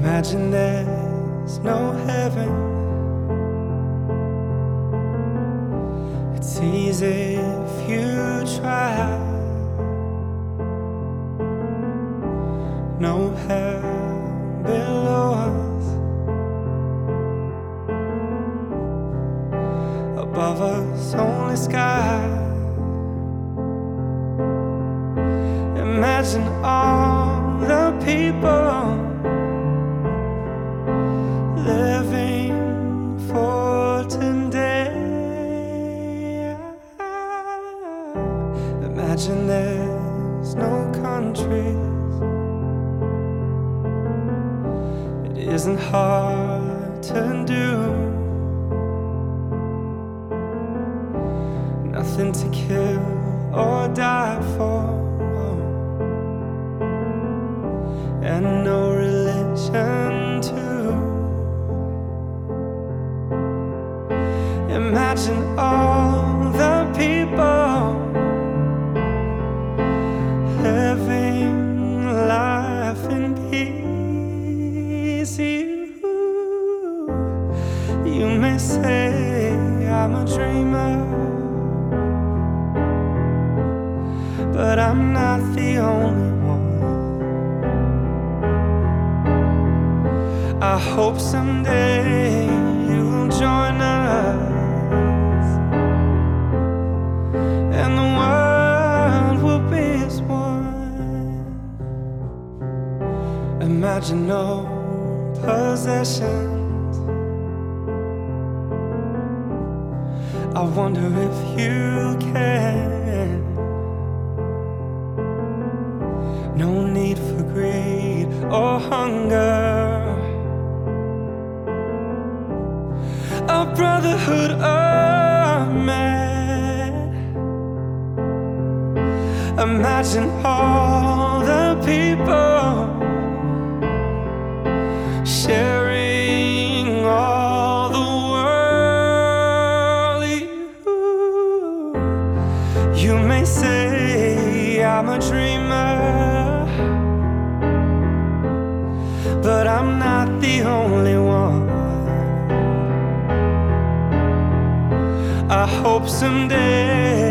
Imagine there's no heaven. It's easy if you try. No hell below us. Above us, only sky. Imagine all the people Imagine there's no countries. It isn't hard to do. Nothing to kill or die for. And no religion too. Imagine all the people peace. You, you may say I'm a dreamer, but I'm not the only one. I hope someday you'll join us, and the world will be as one. Imagine no possessions. I wonder if you can. No need for greed or hunger. A brotherhood of man. Imagine all the people sharing all the world. You, you may say I'm a dreamer, but I'm not the only one. I hope someday